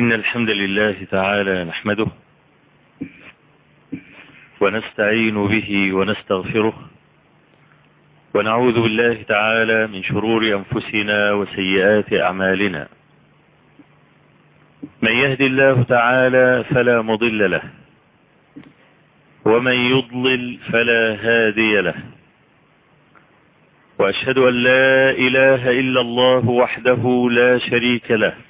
إن الحمد لله تعالى نحمده ونستعين به ونستغفره ونعوذ بالله تعالى من شرور أنفسنا وسيئات أعمالنا. من يهدي الله تعالى فلا مضل له ومن يضلل فلا هادي له. وأشهد أن لا إله إلا الله وحده لا شريك له.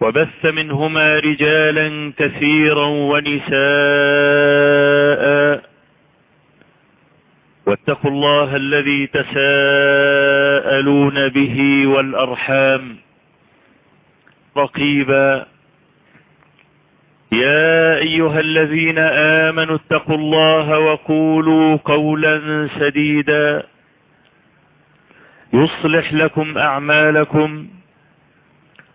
وبث منهما رجالا كثيرا ونساء. واتقوا الله الذي تساءلون به والأرحام. رقيبا. يا أيها الذين آمنوا اتقوا الله وقولوا قولا سديدا. يصلح لكم أعمالكم.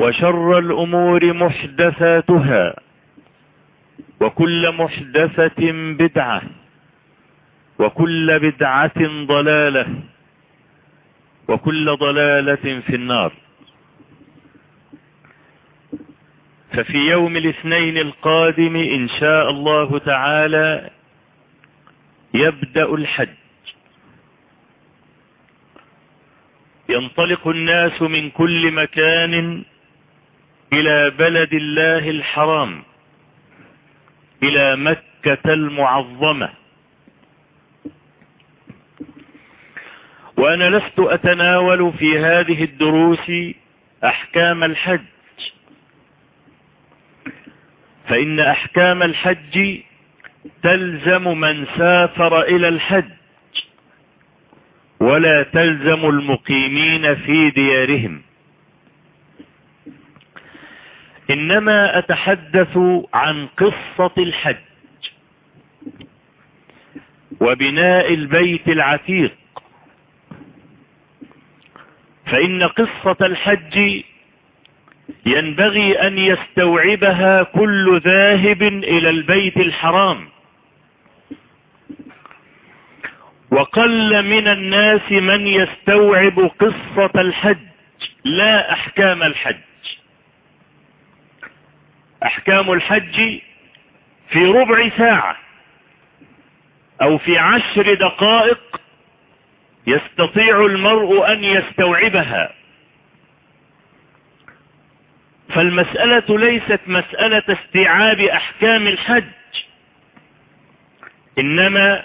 وشر الأمور محدثاتها وكل محدثة بدعة وكل بدعة ضلالة وكل ضلالة في النار. ففي يوم الاثنين القادم إن شاء الله تعالى يبدأ الحج. ينطلق الناس من كل مكان إلى بلد الله الحرام إلى مكة المعظمة. وأنا لست أتناول في هذه الدروس أحكام الحج. فإن أحكام الحج تلزم من سافر إلى الحج ولا تلزم المقيمين في ديارهم. إنما أتحدث عن قصة الحج وبناء البيت العتيق. فإن قصة الحج ينبغي أن يستوعبها كل ذاهب إلى البيت الحرام. وقل من الناس من يستوعب قصة الحج لا أحكام الحج. أحكام الحج في ربع ساعة أو في عشر دقائق يستطيع المرء أن يستوعبها. فالمسألة ليست مسألة استيعاب أحكام الحج إنما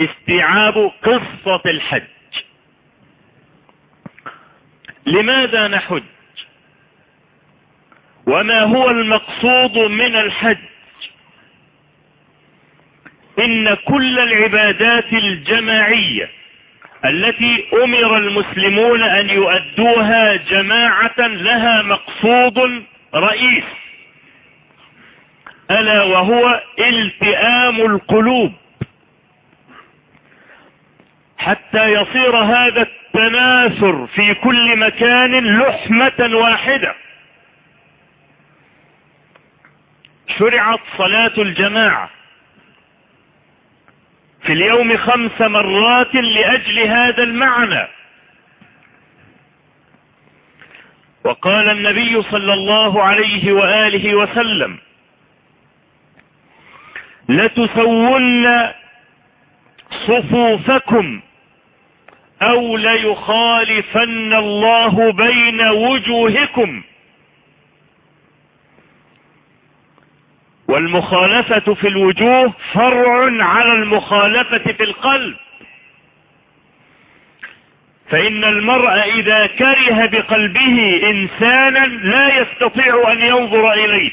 استيعاب قصة الحج. لماذا نحج؟ وما هو المقصود من الحج؟ إن كل العبادات الجماعية التي أمر المسلمون أن يؤدوها جماعة لها مقصود رئيس ألا وهو التئام القلوب. حتى يصير هذا التناثر في كل مكان لحمة واحدة. شرعت صلاة الجماعة في اليوم خمس مرات لأجل هذا المعنى. وقال النبي صلى الله عليه وآله وسلم لتسون صفوفكم أو ليخالفن الله بين وجوهكم والمخالفة في الوجوه فرع على المخالفة في القلب. فإن المرء إذا كره بقلبه إنسانا لا يستطيع أن ينظر إليه.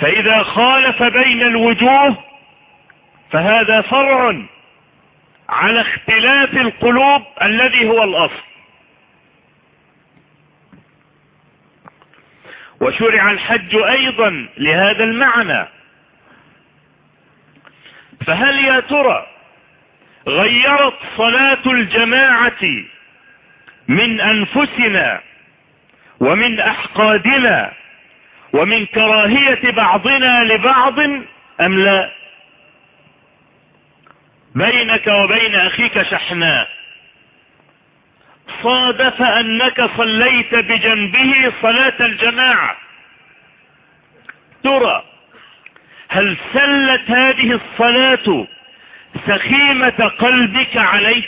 فإذا خالف بين الوجوه فهذا فرع على اختلاف القلوب الذي هو الأصل. وشرع الحج أيضا لهذا المعنى. فهل يا ترى غيرت صلاة الجماعة من أنفسنا ومن أحقادنا ومن كراهية بعضنا لبعض أم لا؟ بينك وبين أخيك شحناء. صادف أنك صليت بجنبه صلاة الجماعة. ترى هل سلت هذه الصلاة سخيمة قلبك عليه؟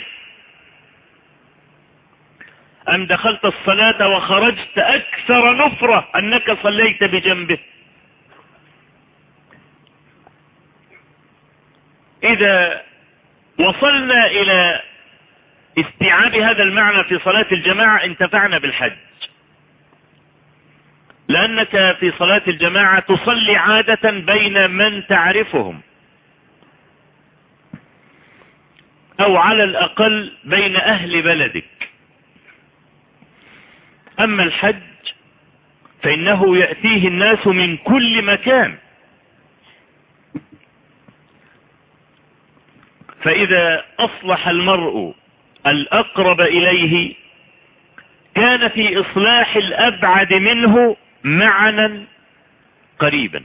أم دخلت الصلاة وخرجت أكثر نفرة أنك صليت بجنبه؟ إذا وصلنا إلى استيعاب هذا المعنى في صلاة الجماعة انتفعنا بالحج. لأنك في صلاة الجماعة تصلي عادة بين من تعرفهم. أو على الأقل بين أهل بلدك. أما الحج فإنه يأتيه الناس من كل مكان. فإذا أصلح المرء الأقرب إليه كان في إصلاح الأبعد منه معنى قريبا.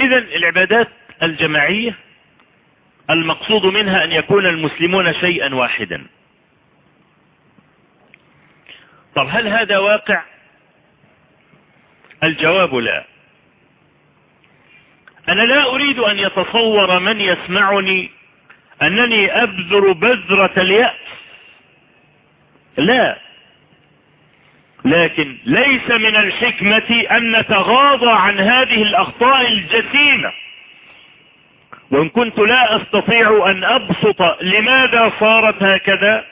إذا العبادات الجماعية المقصود منها أن يكون المسلمون شيئا واحدا. طب هل هذا واقع؟ الجواب لا. أنا لا أريد أن يتصور من يسمعني أنني أبذر بذرة اليأس. لا. لكن ليس من الحكمة أن نتغاضى عن هذه الأخطاء الجسيمة. وإن كنت لا أستطيع أن أبسط لماذا صارت هكذا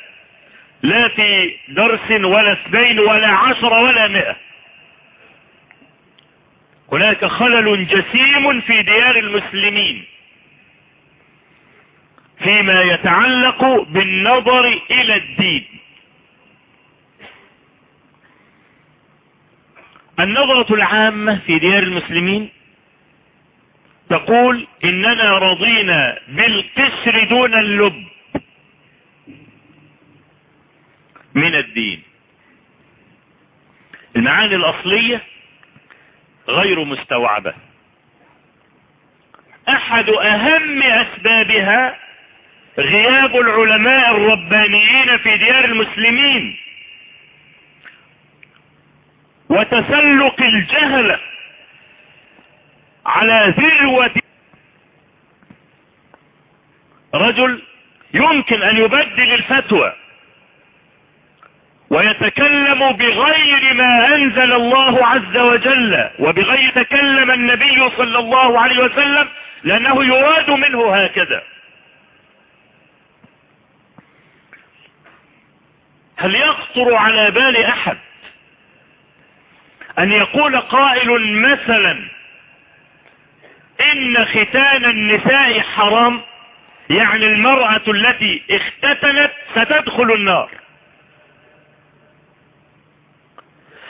لا في درس ولا اثنين ولا عشر ولا مئة. هناك خلل جسيم في ديار المسلمين. فيما يتعلق بالنظر إلى الدين. النظرة العامة في ديار المسلمين تقول إننا رضينا بالقشر دون اللب من الدين. المعاني الأصلية غير مستوعبة. أحد أهم أسبابها غياب العلماء الربانيين في ديار المسلمين وتسلق الجهل على ذروة رجل يمكن أن يبدل الفتوى ويتكلم بغير ما أنزل الله عز وجل وبغير تكلم النبي صلى الله عليه وسلم لأنه يراد منه هكذا. هل يخطر على بال أحد أن يقول قائل مثلا إن ختان النساء حرام؟ يعني المرأة التي اختتنت ستدخل النار.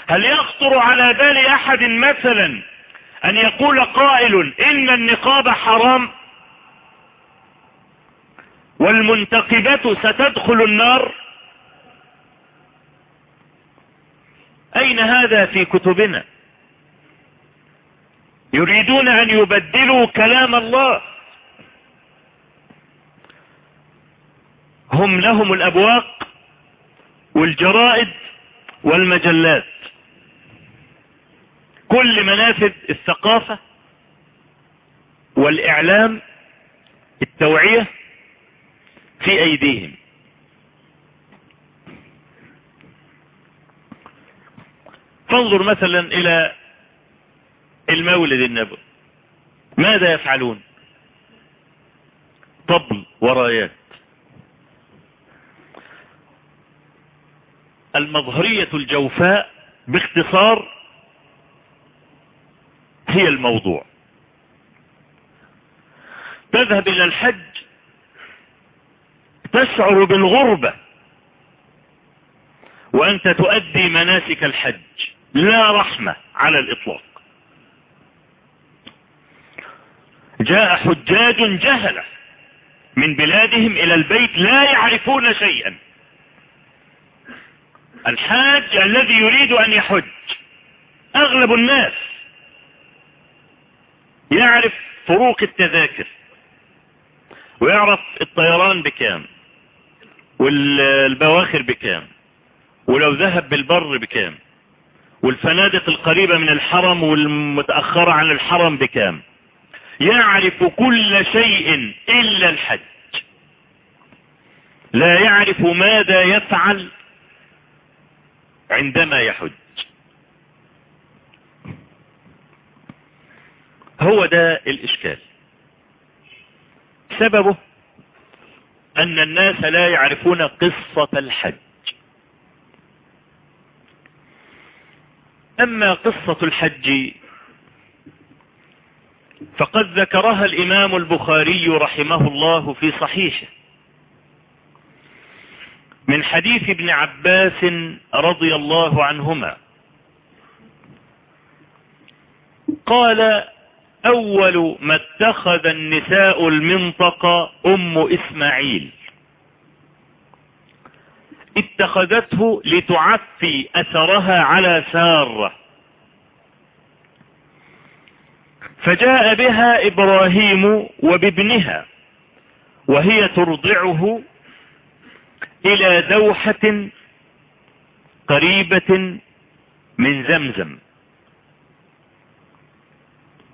هل يخطر على بال أحد مثلا أن يقول قائل إن النقاب حرام؟ والمنتقبة ستدخل النار؟ أين هذا في كتبنا؟ يريدون أن يبدلوا كلام الله. هم لهم الأبواق والجرائد والمجلات. كل منافذ الثقافة والإعلام التوعية في أيديهم. فانظر مثلا إلى المولد النبوي. ماذا يفعلون؟ طبل ورايات. المظهرية الجوفاء باختصار هي الموضوع. تذهب إلى الحج تشعر بالغربة وأنت تؤدي مناسك الحج. لا رحمة على الإطلاق. جاء حجاج جهلة من بلادهم إلى البيت لا يعرفون شيئا. الحاج الذي يريد أن يحج أغلب الناس يعرف فروق التذاكر ويعرف الطيران بكام والبواخر بكام ولو ذهب بالبر بكام. والفنادق القريبة من الحرم والمتأخرة عن الحرم بكام؟ يعرف كل شيء إلا الحج. لا يعرف ماذا يفعل عندما يحج. هو ده الإشكال. سببه أن الناس لا يعرفون قصة الحج. أما قصة الحج فقد ذكرها الإمام البخاري رحمه الله في صحيحه. من حديث ابن عباس رضي الله عنهما. قال أول ما اتخذ النساء المنطقة أم إسماعيل. اتخذته لتعفي أثرها على سارة. فجاء بها إبراهيم وبابنها وهي ترضعه إلى دوحة قريبة من زمزم.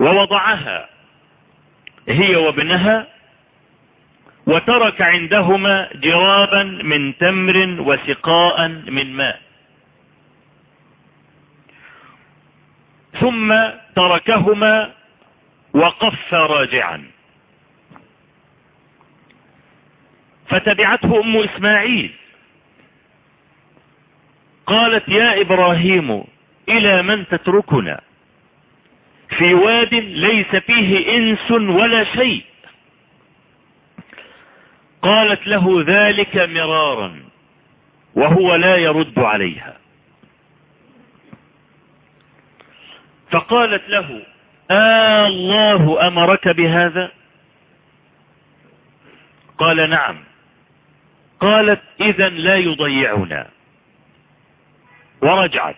ووضعها هي وابنها وترك عندهما جرابا من تمر وسقاء من ماء. ثم تركهما وقف راجعا. فتبعته أم إسماعيل. قالت يا إبراهيم إلى من تتركنا؟ في واد ليس فيه إنس ولا شيء. قالت له ذلك مرارا وهو لا يرد عليها. فقالت له آه الله أمرك بهذا؟ قال نعم. قالت إذا لا يضيعنا. ورجعت.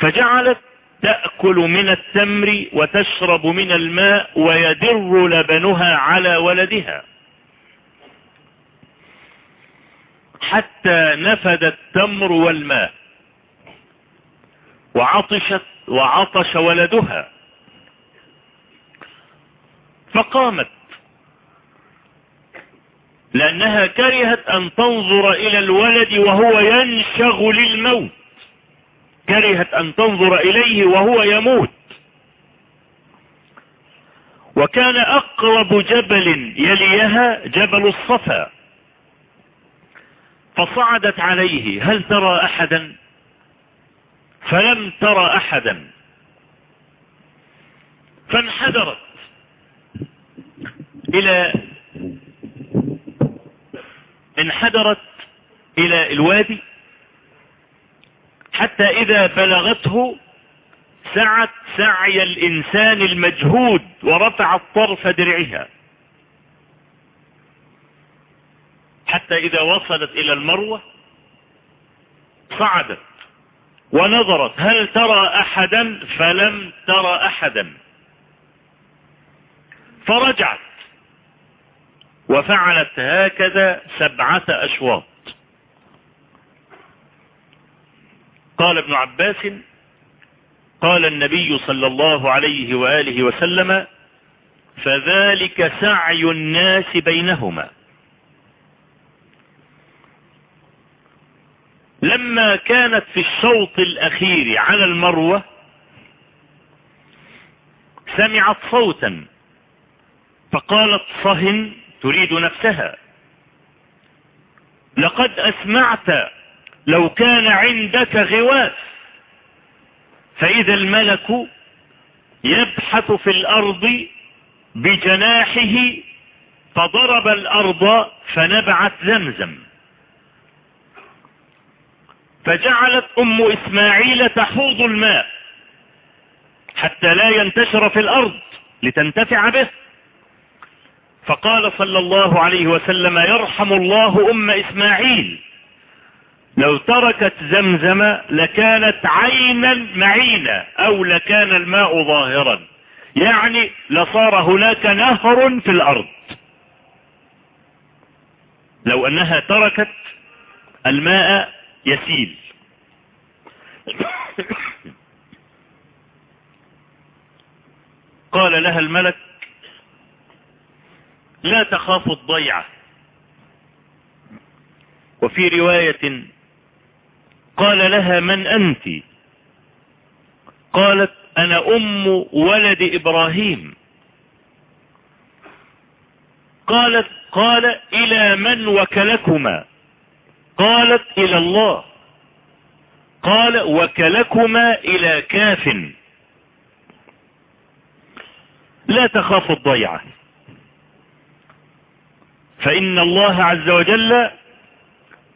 فجعلت تأكل من التمر وتشرب من الماء ويدر لبنها على ولدها. حتى نفد التمر والماء وعطشت وعطش ولدها. فقامت. لأنها كرهت أن تنظر إلى الولد وهو ينشغ للموت. كرهت أن تنظر إليه وهو يموت. وكان أقرب جبل يليها جبل الصفا. فصعدت عليه هل ترى أحدا؟ فلم ترى أحدا. فانحدرت إلى انحدرت إلى الوادي. حتى إذا بلغته سعت سعي الإنسان المجهود ورفعت طرف درعها. حتى إذا وصلت إلى المروة صعدت ونظرت هل ترى أحدا؟ فلم ترى أحدا. فرجعت وفعلت هكذا سبعة أشواط. قال ابن عباس قال النبي صلى الله عليه وآله وسلم فذلك سعي الناس بينهما. لما كانت في الشوط الأخير على المروة سمعت صوتا فقالت صهن تريد نفسها لقد أسمعت لو كان عندك غواث فإذا الملك يبحث في الأرض بجناحه فضرب الأرض فنبعت زمزم. فجعلت أم إسماعيل تحوض الماء حتى لا ينتشر في الأرض لتنتفع به. فقال صلى الله عليه وسلم يرحم الله أم إسماعيل. لو تركت زمزم لكانت عينا معينا أو لكان الماء ظاهرا. يعني لصار هناك نهر في الأرض. لو أنها تركت الماء يسيل. قال لها الملك لا تخاف الضيعة. وفي رواية قال لها من أنت؟ قالت أنا أم ولد إبراهيم. قالت قال إلى من وكلكما؟ قالت إلى الله. قال وكلكما إلى كاف. لا تخاف الضيعة. فإن الله عز وجل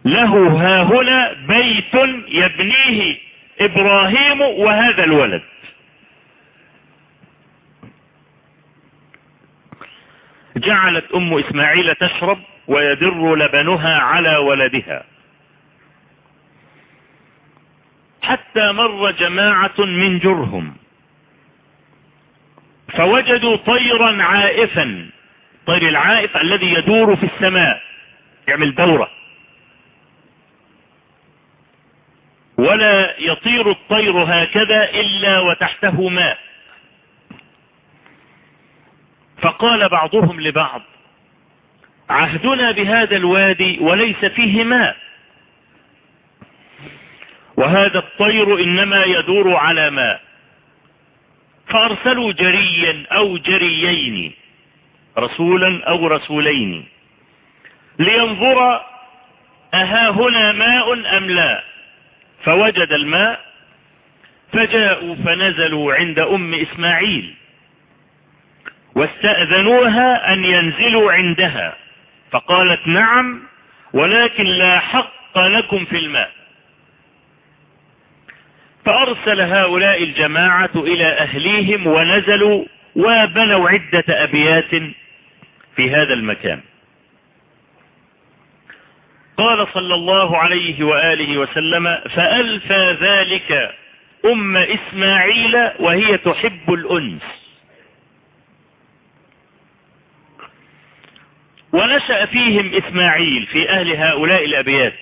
له ها هنا بيت يبنيه إبراهيم وهذا الولد. جعلت أم إسماعيل تشرب ويدر لبنها على ولدها. حتى مر جماعة من جرهم. فوجدوا طيرا عائفا. طير العائف الذي يدور في السماء. يعمل دورة. ولا يطير الطير هكذا إلا وتحته ماء. فقال بعضهم لبعض عهدنا بهذا الوادي وليس فيه ماء. وهذا الطير إنما يدور على ماء. فأرسلوا جريا أو جريين رسولا أو رسولين لينظر أها هنا ماء أم لا. فوجد الماء فجاءوا فنزلوا عند أم إسماعيل واستأذنوها أن ينزلوا عندها فقالت نعم ولكن لا حق لكم في الماء. فأرسل هؤلاء الجماعة إلى أهليهم ونزلوا وبنوا عدة أبيات في هذا المكان. قال صلى الله عليه وآله وسلم فألفى ذلك أم إسماعيل وهي تحب الأنس. ونشأ فيهم إسماعيل في أهل هؤلاء الأبيات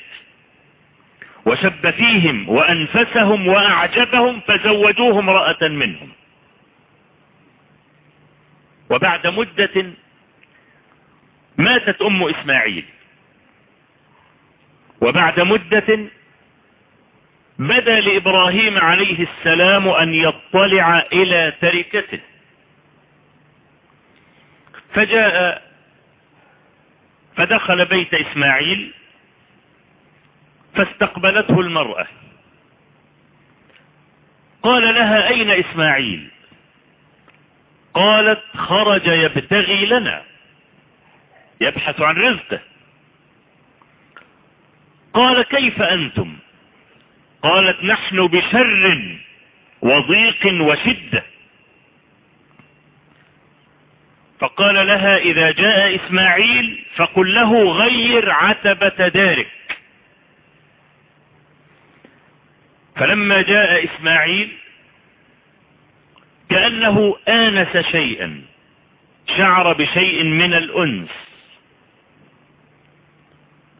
وشب فيهم وأنفسهم وأعجبهم فزوجوه امرأة منهم. وبعد مدة ماتت أم إسماعيل. وبعد مدة بدا لإبراهيم عليه السلام أن يطلع إلى تركته. فجاء فدخل بيت إسماعيل فاستقبلته المرأة. قال لها أين إسماعيل؟ قالت خرج يبتغي لنا يبحث عن رزقه. قال كيف أنتم؟ قالت نحن بشر وضيق وشدة. فقال لها إذا جاء إسماعيل فقل له غير عتبة دارك. فلما جاء إسماعيل كأنه آنس شيئا شعر بشيء من الأنس.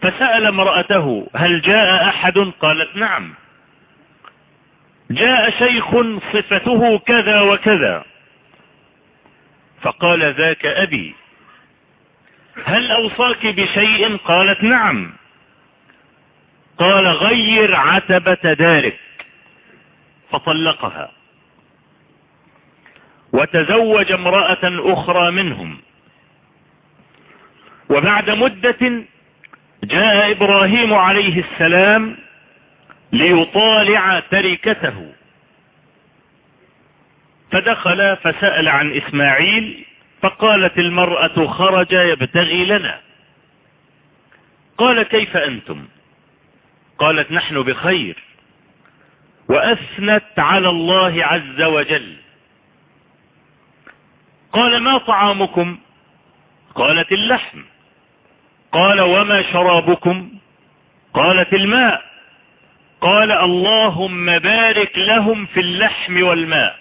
فسأل امرأته هل جاء أحد؟ قالت نعم. جاء شيخ صفته كذا وكذا. فقال ذاك أبي هل أوصاك بشيء؟ قالت نعم. قال غير عتبة دارك فطلقها. وتزوج امرأة أخرى منهم. وبعد مدة جاء إبراهيم عليه السلام ليطالع تركته. فدخل فسأل عن إسماعيل فقالت المرأة خرج يبتغي لنا. قال كيف أنتم؟ قالت نحن بخير. وأثنت على الله عز وجل. قال ما طعامكم؟ قالت اللحم. قال وما شرابكم قالت الماء قال اللهم بارك لهم في اللحم والماء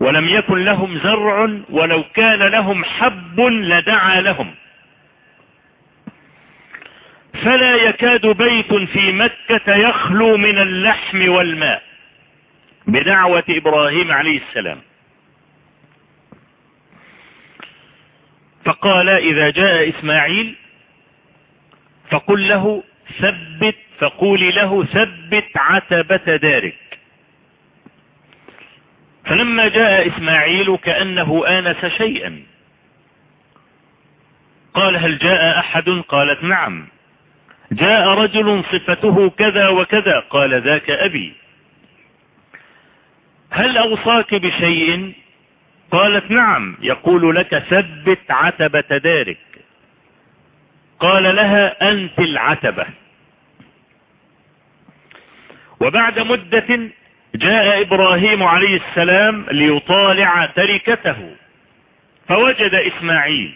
ولم يكن لهم زرع ولو كان لهم حب لدعا لهم فلا يكاد بيت في مكة يخلو من اللحم والماء بدعوة إبراهيم عليه السلام فقال إذا جاء إسماعيل فقل له ثبت فقولي له ثبت عتبة دارك. فلما جاء إسماعيل كأنه آنس شيئا. قال هل جاء أحد؟ قالت نعم. جاء رجل صفته كذا وكذا. قال ذاك أبي. هل أوصاك بشيء؟ قالت نعم يقول لك ثبت عتبة دارك. قال لها أنت العتبة. وبعد مدة جاء إبراهيم عليه السلام ليطالع تركته. فوجد إسماعيل.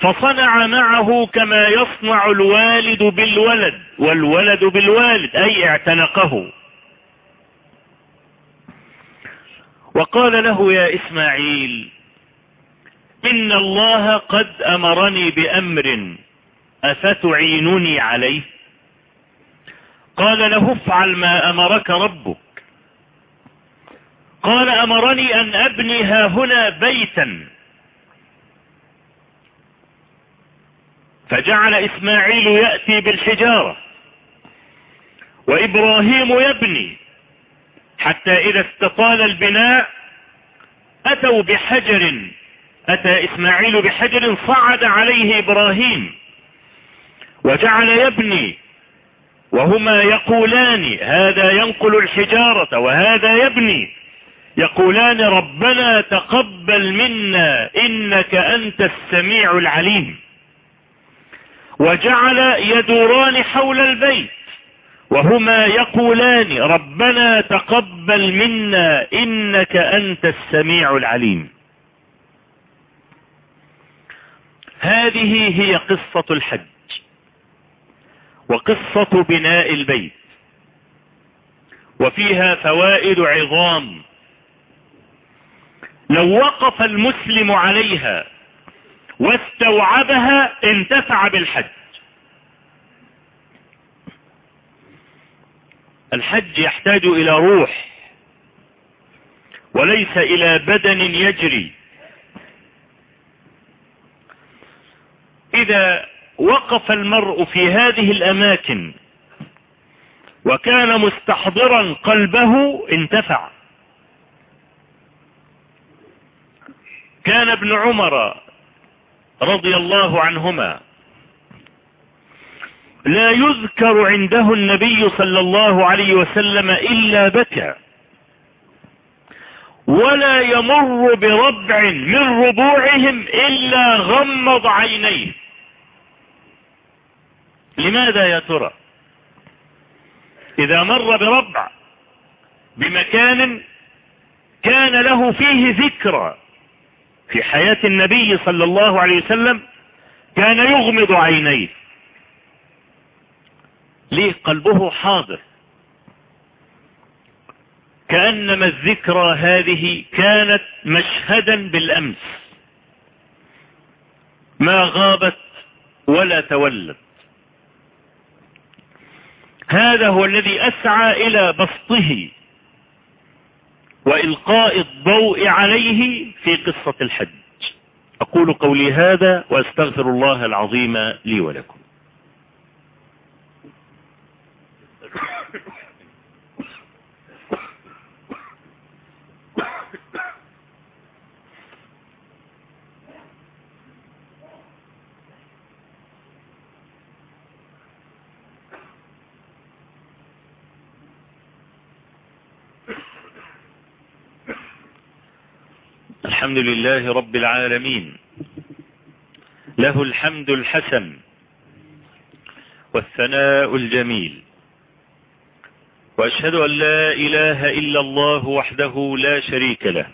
فصنع معه كما يصنع الوالد بالولد والولد بالوالد أي اعتنقه. وقال له يا إسماعيل إن الله قد أمرني بأمر أفتعينني عليه؟ قال له افعل ما أمرك ربك. قال أمرني أن أبني ها هنا بيتا. فجعل إسماعيل يأتي بالحجارة وإبراهيم يبني. حتى إذا استطال البناء أتوا بحجر أتى إسماعيل بحجر صعد عليه إبراهيم وجعل يبني وهما يقولان هذا ينقل الحجارة وهذا يبني يقولان ربنا تقبل منا إنك أنت السميع العليم. وجعل يدوران حول البيت وهما يقولان ربنا تقبل منا إنك أنت السميع العليم. هذه هي قصة الحج وقصة بناء البيت وفيها فوائد عظام. لو وقف المسلم عليها واستوعبها انتفع بالحج. الحج يحتاج إلى روح وليس إلى بدن يجري. إذا وقف المرء في هذه الأماكن وكان مستحضرا قلبه انتفع. كان ابن عمر رضي الله عنهما لا يذكر عنده النبي صلى الله عليه وسلم إلا بكى. ولا يمر بربع من ربوعهم إلا غمض عينيه. لماذا يا ترى؟ إذا مر بربع بمكان كان له فيه ذكرى في حياة النبي صلى الله عليه وسلم كان يغمض عينيه. ليه قلبه حاضر. كأنما الذكرى هذه كانت مشهدا بالأمس. ما غابت ولا تولت هذا هو الذي أسعى إلى بسطه وإلقاء الضوء عليه في قصة الحج. أقول قولي هذا وأستغفر الله العظيم لي ولكم. الحمد لله رب العالمين. له الحمد الحسن والثناء الجميل. وأشهد أن لا إله إلا الله وحده لا شريك له.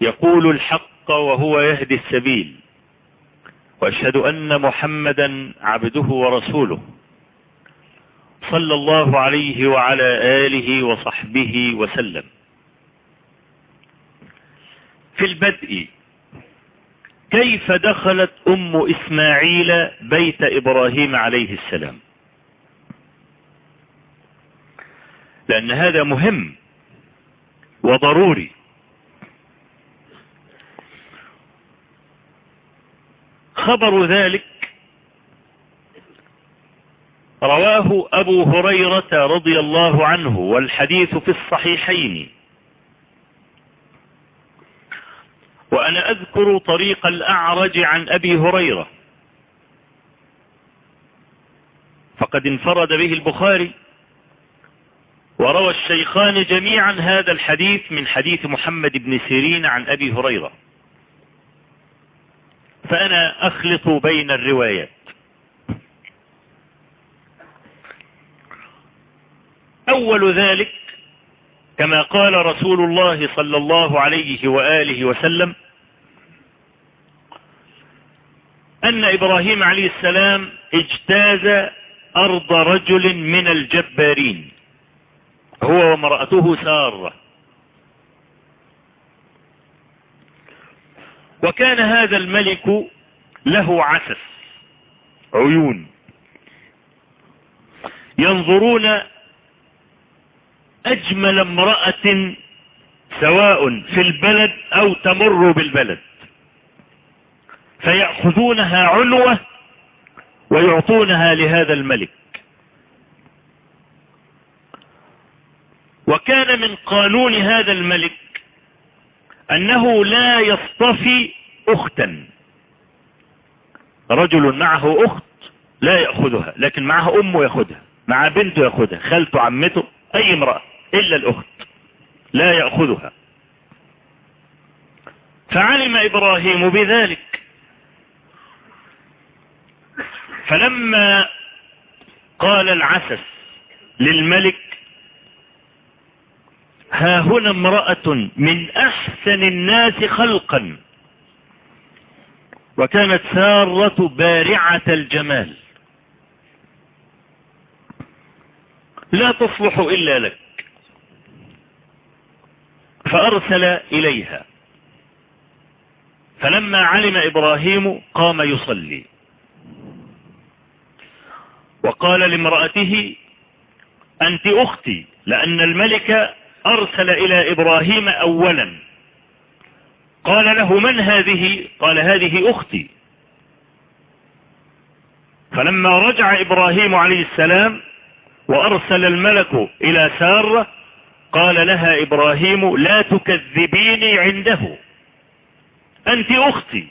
يقول الحق وهو يهدي السبيل. وأشهد أن محمدا عبده ورسوله. صلى الله عليه وعلى آله وصحبه وسلم. في البدء. كيف دخلت أم إسماعيل بيت إبراهيم عليه السلام؟ لأن هذا مهم وضروري. خبر ذلك رواه أبو هريرة رضي الله عنه والحديث في الصحيحين. وأنا أذكر طريق الأعرج عن أبي هريرة. فقد انفرد به البخاري وروى الشيخان جميعا هذا الحديث من حديث محمد بن سيرين عن أبي هريرة. فأنا أخلط بين الروايات. أول ذلك كما قال رسول الله صلى الله عليه وآله وسلم أن إبراهيم عليه السلام اجتاز أرض رجل من الجبارين هو ومرأته سارة. وكان هذا الملك له عسس عيون. ينظرون أجمل امرأة سواء في البلد أو تمر بالبلد. فيأخذونها عنوة ويعطونها لهذا الملك. وكان من قانون هذا الملك أنه لا يصطفي أختا. رجل معه أخت لا يأخذها لكن معها أمه يأخذها مع بنته يأخذها خالته عمته أي امرأة. إلا الأخت لا يأخذها. فعلم إبراهيم بذلك. فلما قال العسس للملك ها هنا امرأة من أحسن الناس خلقا وكانت سارة بارعة الجمال. لا تصلح إلا لك. فأرسل إليها. فلما علم إبراهيم قام يصلي. وقال لامرأته أنت أختي لأن الملك أرسل إلى إبراهيم أولا. قال له من هذه؟ قال هذه أختي. فلما رجع إبراهيم عليه السلام وأرسل الملك إلى سارة قال لها إبراهيم لا تكذبيني عنده. أنت أختي.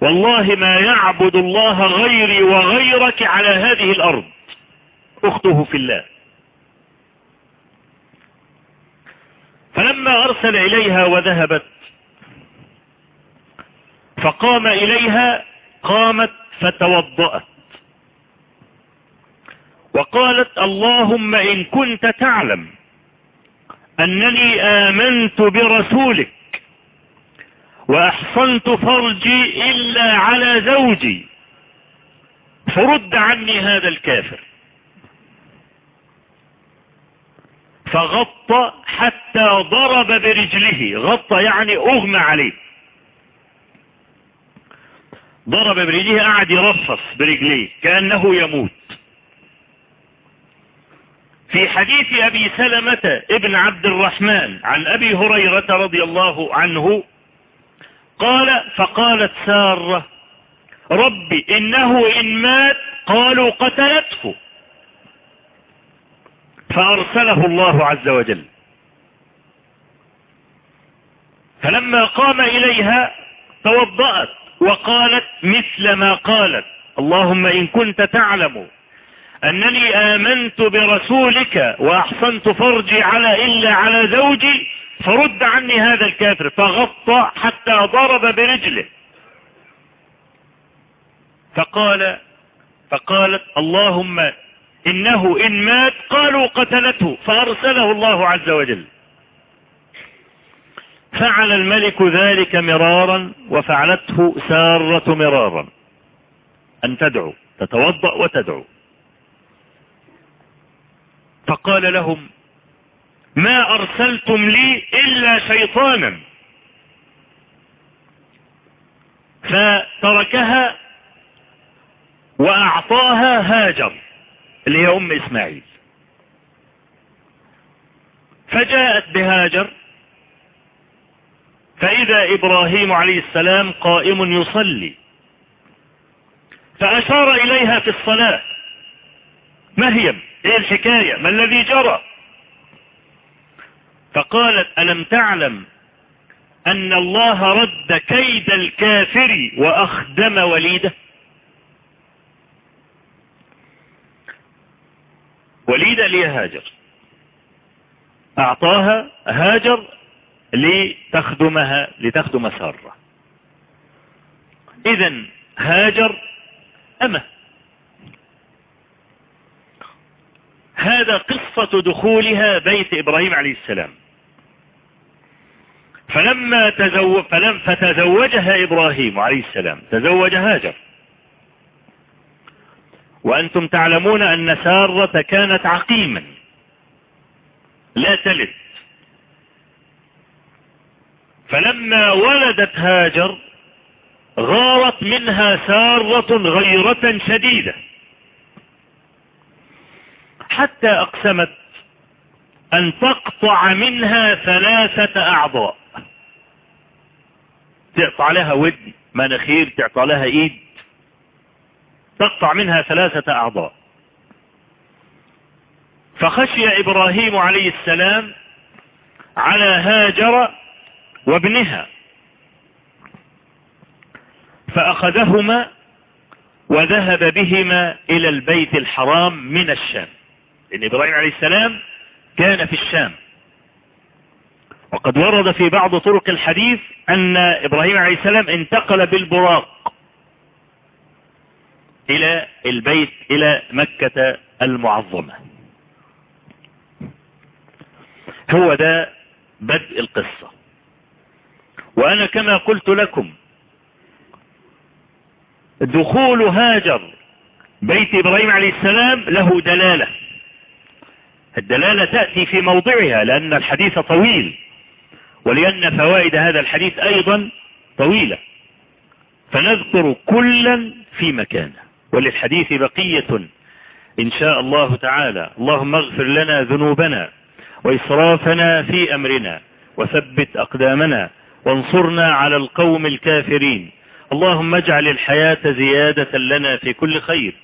والله ما يعبد الله غيري وغيرك على هذه الأرض. أخته في الله. فلما أرسل إليها وذهبت فقام إليها قامت فتوضأت. وقالت اللهم إن كنت تعلم أنني آمنت برسولك وأحصنت فرجي إلا على زوجي. فرد عني هذا الكافر. فغطى حتى ضرب برجله. غطى يعني أغمى عليه. ضرب برجله قعد يرفص برجليه كأنه يموت. في حديث أبي سلمة ابن عبد الرحمن عن أبي هريرة رضي الله عنه قال فقالت سارة ربي إنه إن مات قالوا قتلته. فأرسله الله عز وجل. فلما قام إليها توضأت وقالت مثل ما قالت اللهم إن كنت تعلم. أنني آمنت برسولك وأحسنت فرجي على إلا على زوجي فرد عني هذا الكافر فغطى حتى ضرب برجله. فقال فقالت اللهم إنه إن مات قالوا قتلته فأرسله الله عز وجل. فعل الملك ذلك مرارا وفعلته سارة مرارا. أن تدعو تتوضأ وتدعو. فقال لهم ما أرسلتم لي إلا شيطانا. فتركها وأعطاها هاجر اللي هي أم إسماعيل. فجاءت بهاجر فإذا إبراهيم عليه السلام قائم يصلي فأشار إليها في الصلاة. ما هي؟ إيه الحكاية؟ ما الذي جرى؟ فقالت ألم تعلم أن الله رد كيد الكافر وأخدم وليده؟ وليدة لي هاجر. أعطاها هاجر لتخدمها لتخدم سارة. إذا هاجر أمه. هذا قصة دخولها بيت إبراهيم عليه السلام. فلما تزوج فلم فتزوجها إبراهيم عليه السلام. تزوج هاجر. وأنتم تعلمون أن سارة كانت عقيما. لا تلد. فلما ولدت هاجر غارت منها سارة غيرة شديدة. حتى أقسمت أن تقطع منها ثلاثة أعضاء. تقطع لها ودن مناخير تقطع لها إيد. تقطع منها ثلاثة أعضاء. فخشي إبراهيم عليه السلام على هاجر وابنها. فأخذهما وذهب بهما إلى البيت الحرام من الشام. إن إبراهيم عليه السلام كان في الشام. وقد ورد في بعض طرق الحديث أن إبراهيم عليه السلام انتقل بالبراق إلى البيت إلى مكة المعظمة. هو ده بدء القصة. وأنا كما قلت لكم دخول هاجر بيت إبراهيم عليه السلام له دلالة. الدلالة تأتي في موضعها لأن الحديث طويل ولأن فوائد هذا الحديث أيضا طويلة. فنذكر كلا في مكانه وللحديث بقية إن شاء الله تعالى. اللهم اغفر لنا ذنوبنا وإسرافنا في أمرنا وثبت أقدامنا وانصرنا على القوم الكافرين. اللهم اجعل الحياة زيادة لنا في كل خير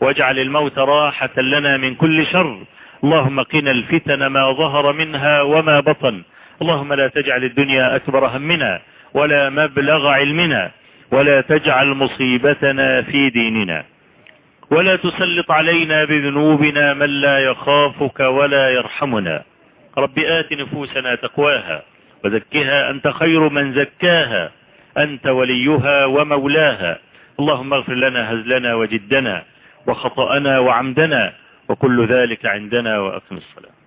واجعل الموت راحة لنا من كل شر. اللهم قنا الفتن ما ظهر منها وما بطن. اللهم لا تجعل الدنيا أكبر همنا ولا مبلغ علمنا ولا تجعل مصيبتنا في ديننا. ولا تسلط علينا بذنوبنا من لا يخافك ولا يرحمنا. رب آت نفوسنا تقواها وزكها أنت خير من زكاها. أنت وليها ومولاها. اللهم اغفر لنا هزلنا وجدنا وخطأنا وعمدنا. وكل ذلك عندنا وأقم الصلاة.